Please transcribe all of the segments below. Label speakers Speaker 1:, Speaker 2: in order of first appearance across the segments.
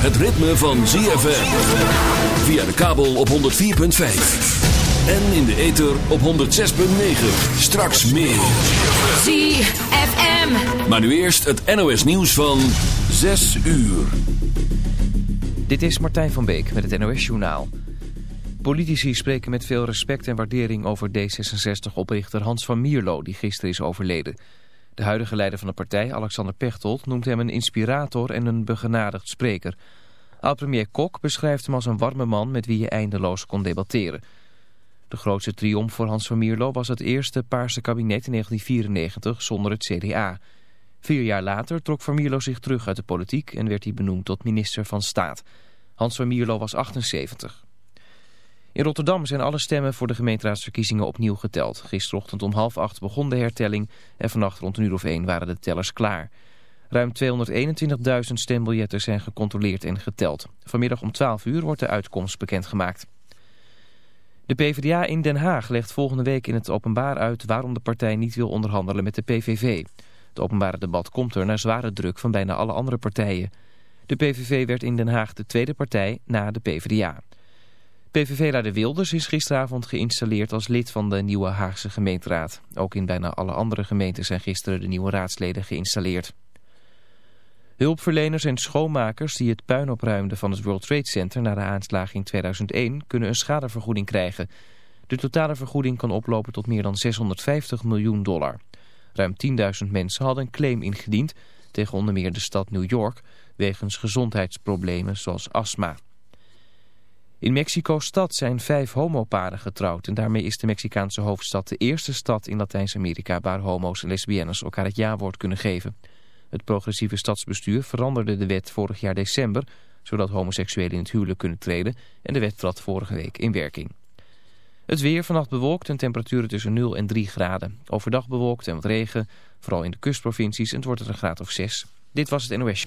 Speaker 1: het ritme van ZFM. Via de kabel op 104.5. En in de ether op 106.9. Straks meer.
Speaker 2: ZFM.
Speaker 1: Maar nu eerst het NOS nieuws van 6 uur.
Speaker 3: Dit is Martijn van Beek met het NOS Journaal. Politici spreken met veel respect en waardering over D66-oprichter Hans van Mierlo, die gisteren is overleden. De huidige leider van de partij, Alexander Pechtold, noemt hem een inspirator en een begenadigd spreker. Oud-premier Kok beschrijft hem als een warme man met wie je eindeloos kon debatteren. De grootste triomf voor Hans van Mierlo was het eerste Paarse kabinet in 1994 zonder het CDA. Vier jaar later trok van Mierlo zich terug uit de politiek en werd hij benoemd tot minister van Staat. Hans van Mierlo was 78. In Rotterdam zijn alle stemmen voor de gemeenteraadsverkiezingen opnieuw geteld. Gisterochtend om half acht begon de hertelling en vannacht rond een uur of één waren de tellers klaar. Ruim 221.000 stembiljetten zijn gecontroleerd en geteld. Vanmiddag om 12 uur wordt de uitkomst bekendgemaakt. De PvdA in Den Haag legt volgende week in het openbaar uit waarom de partij niet wil onderhandelen met de PVV. Het openbare debat komt er naar zware druk van bijna alle andere partijen. De PVV werd in Den Haag de tweede partij na de PvdA. PVV-leider Wilders is gisteravond geïnstalleerd als lid van de nieuwe Haagse gemeenteraad. Ook in bijna alle andere gemeenten zijn gisteren de nieuwe raadsleden geïnstalleerd. Hulpverleners en schoonmakers die het puin opruimden van het World Trade Center na de aanslagen in 2001 kunnen een schadevergoeding krijgen. De totale vergoeding kan oplopen tot meer dan 650 miljoen dollar. Ruim 10.000 mensen hadden een claim ingediend tegen onder meer de stad New York wegens gezondheidsproblemen zoals astma. In Mexico-stad zijn vijf homoparen getrouwd en daarmee is de Mexicaanse hoofdstad de eerste stad in Latijns-Amerika waar homo's en lesbiennes elkaar het ja-woord kunnen geven. Het progressieve stadsbestuur veranderde de wet vorig jaar december, zodat homoseksuelen in het huwelijk kunnen treden en de wet trad vorige week in werking. Het weer vannacht bewolkt en temperaturen tussen 0 en 3 graden. Overdag bewolkt en wat regen, vooral in de kustprovincies en het wordt er een graad of 6. Dit was het NOS.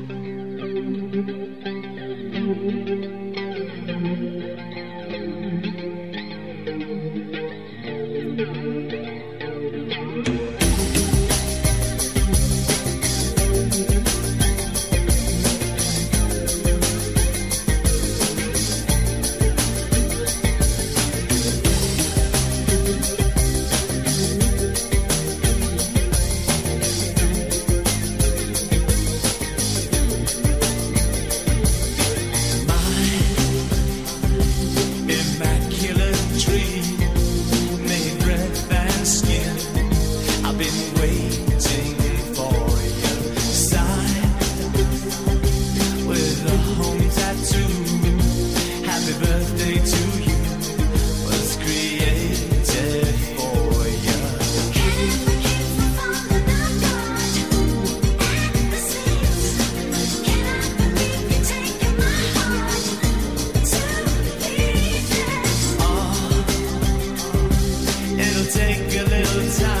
Speaker 4: time.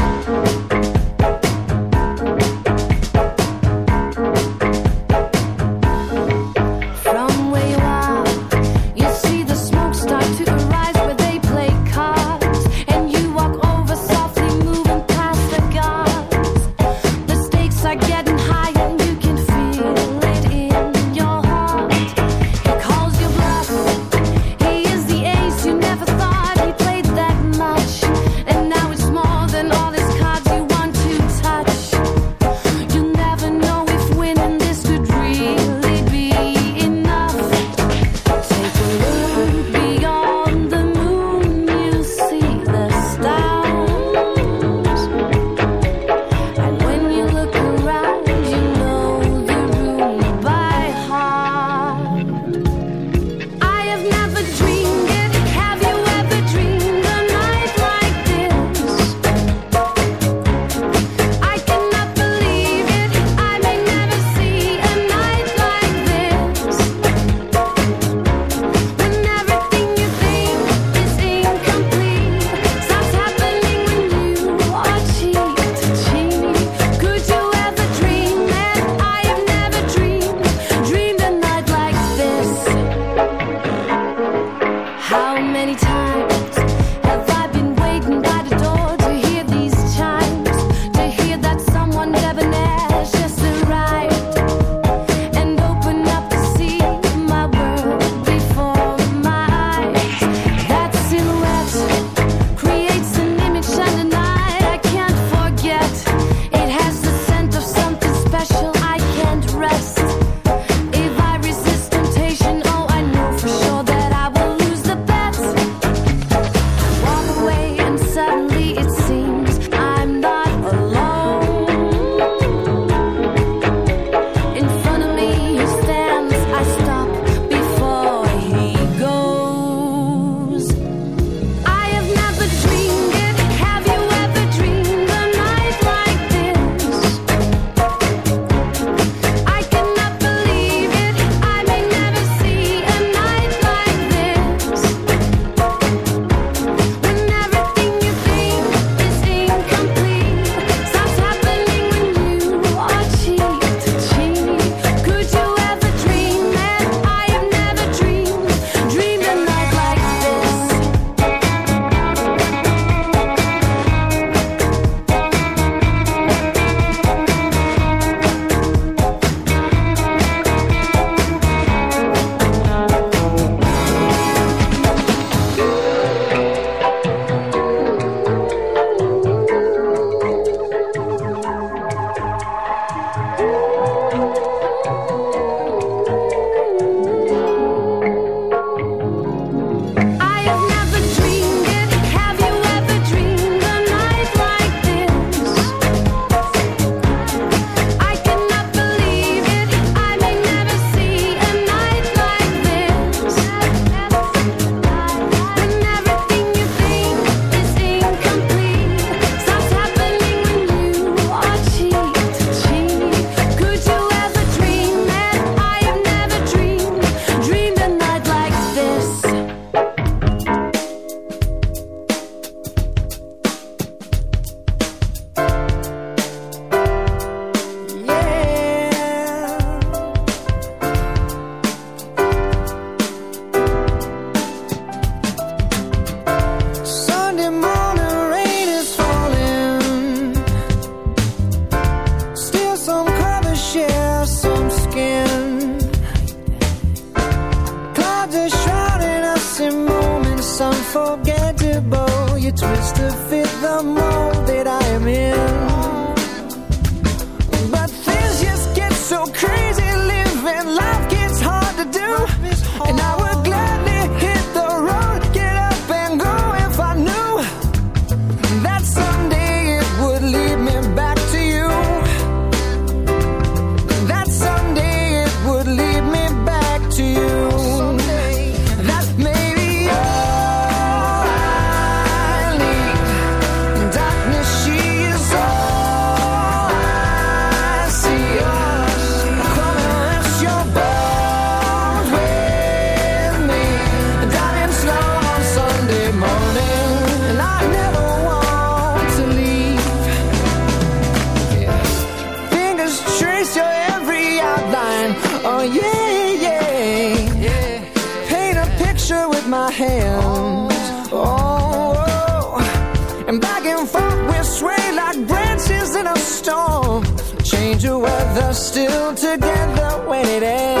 Speaker 5: Still together when it ends.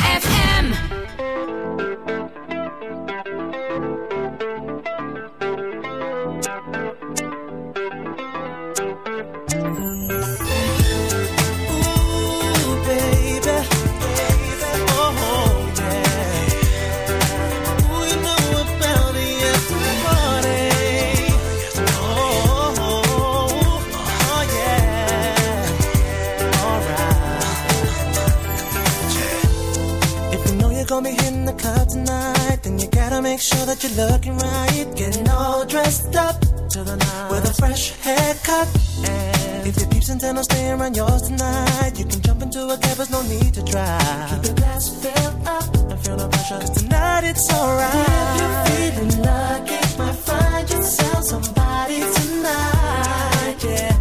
Speaker 6: make sure that you're looking right, getting all dressed up the with a fresh haircut. And if your peeps intend on staying around yours tonight, you can jump into a cab, there's no need to drive. Keep your glass filled up and feel no pressure. 'cause tonight it's alright. If you're feeling lucky, might find yourself somebody tonight. Yeah,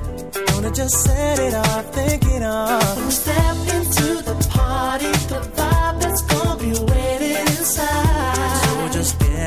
Speaker 6: wanna just set it off, think it off. When step into the party, the vibe that's gonna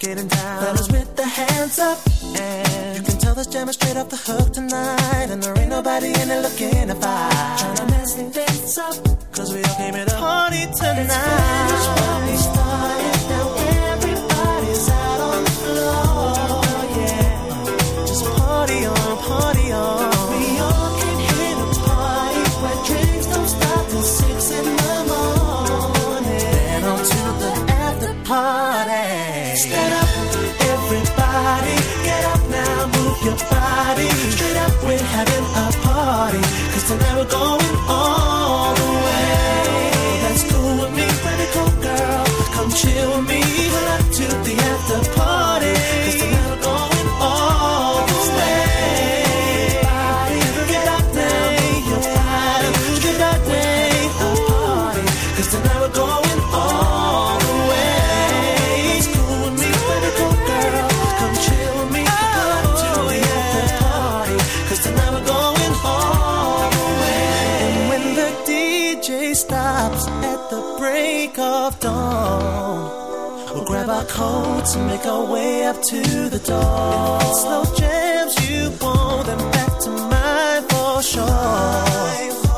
Speaker 6: getting down. Fellas with the hands up. And you can tell this jam is straight off the hook tonight. And there ain't nobody in it looking to fight. Tryna mess things up, cause we all came here to party tonight. never go coats and make our way up to the door. Slow jams you want them back to mine for sure.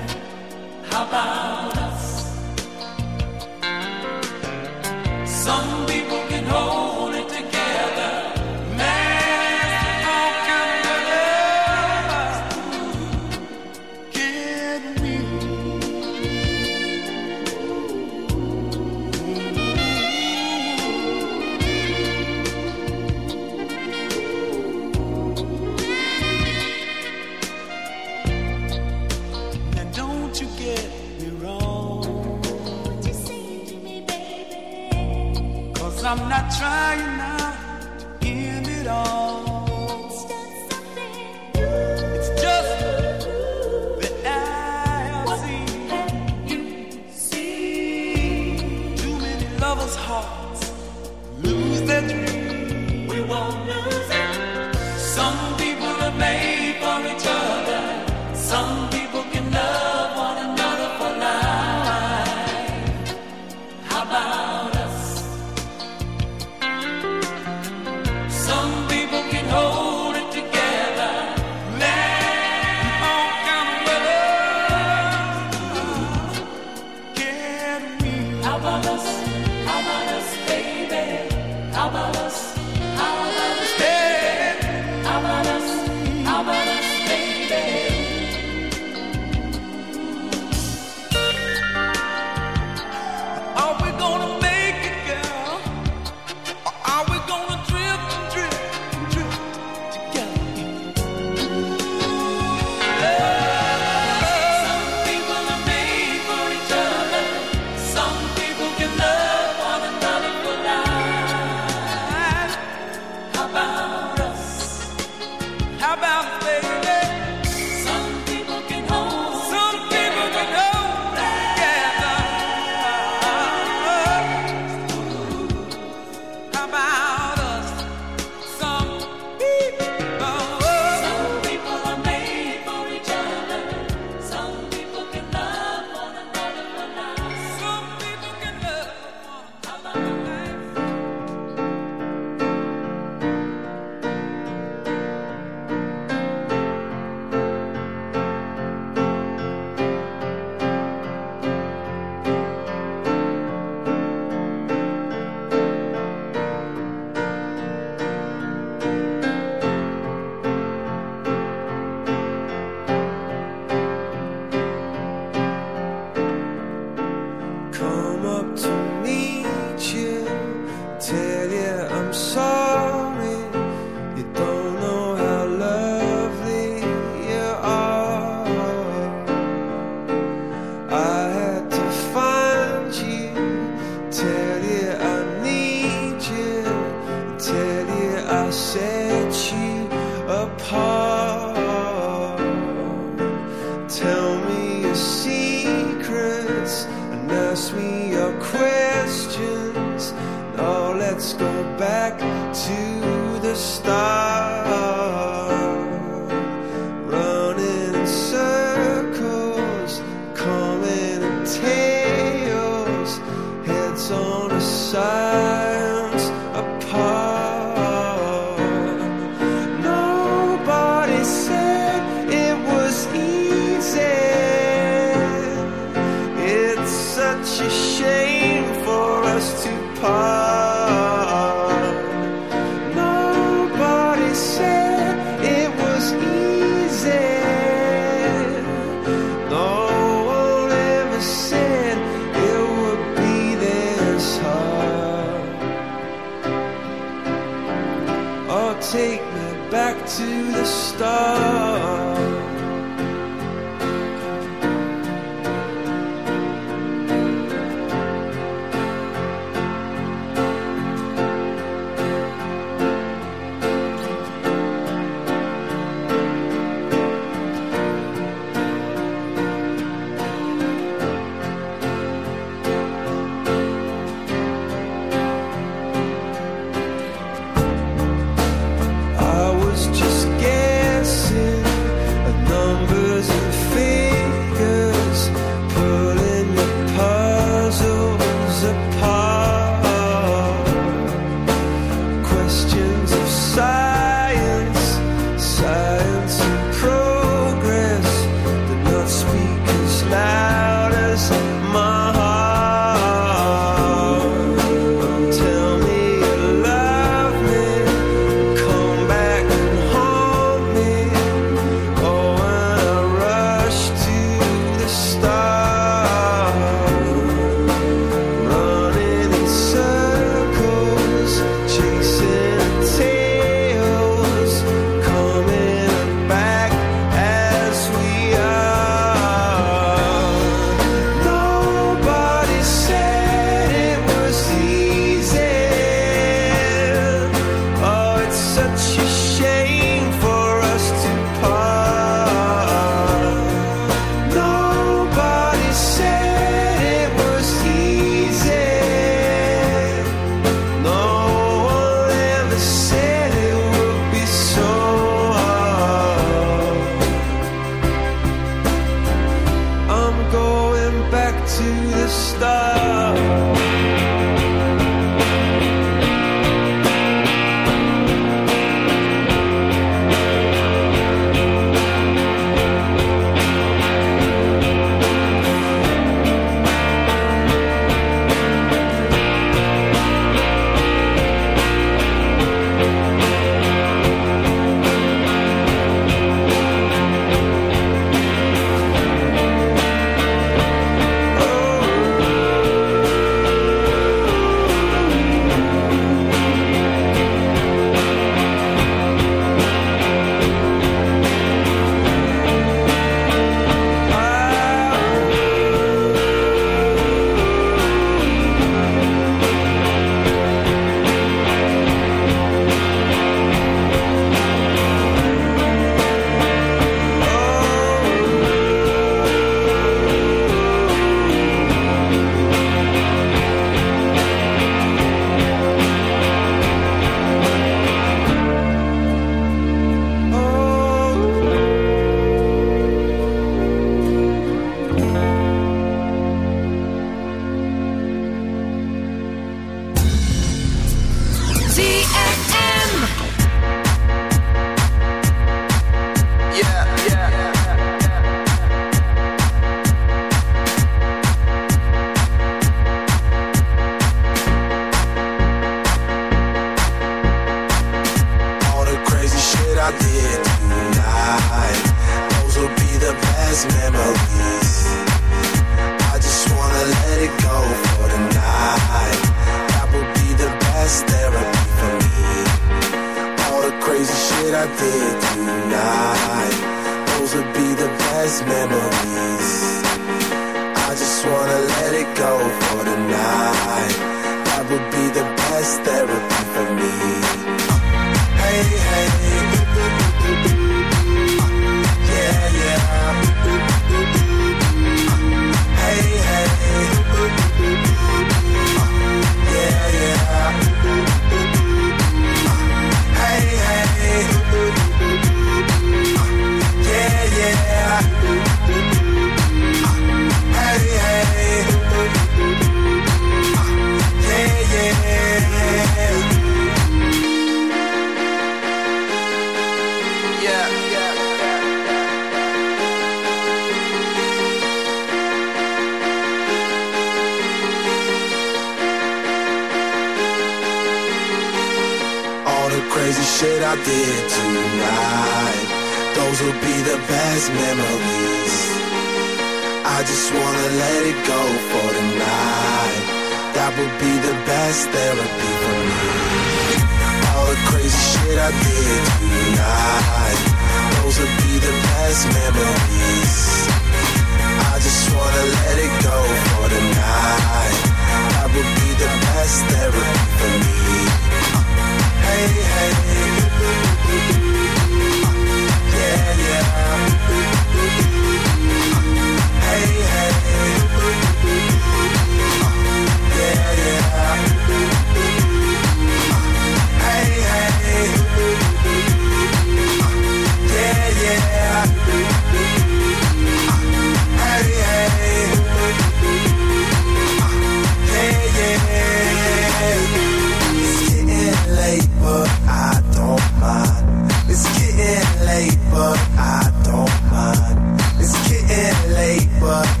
Speaker 6: up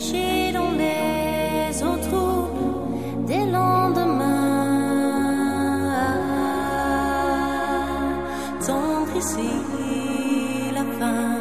Speaker 2: chercher dans les eaux troubles des lendemains. Tendre ici la fin.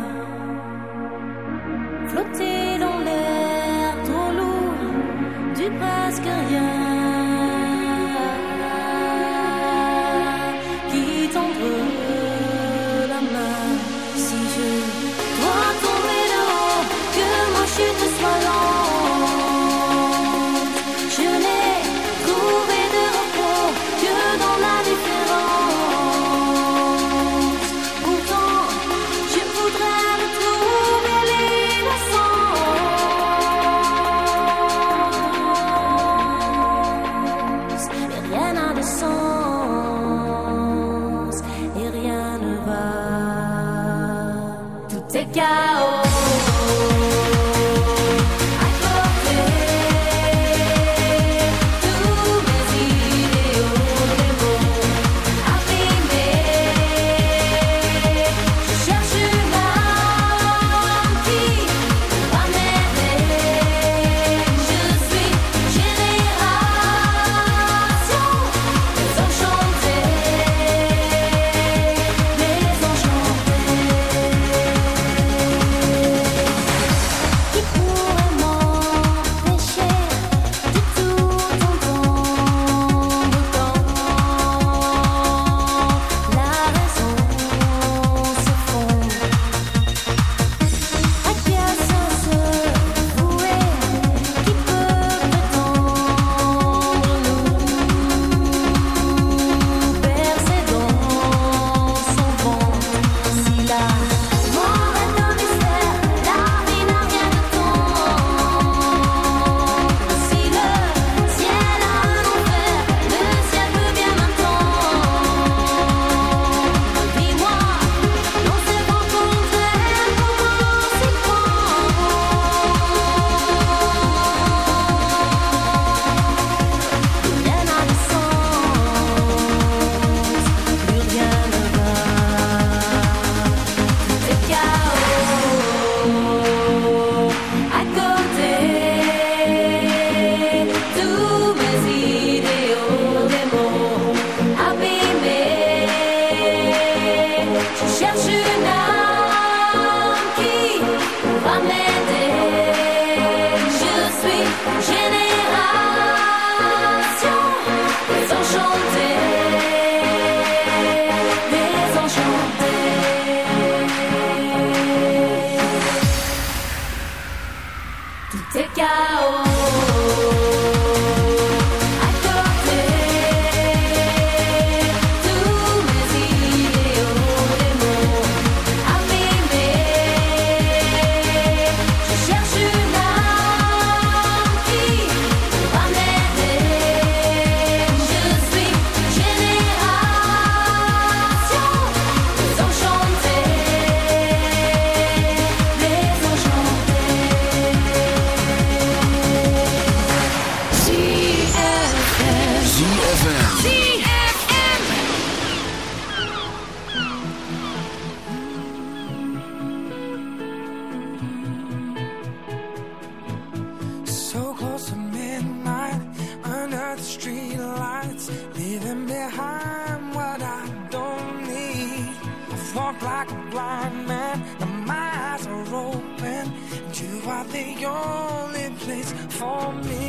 Speaker 5: street lights, leaving behind what I don't need. I walk like a blind man, and my eyes are open, and you are the only place for me.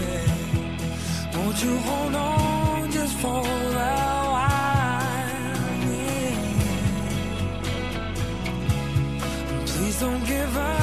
Speaker 5: Yeah. Won't you hold on just for a while? Yeah. Please don't give up.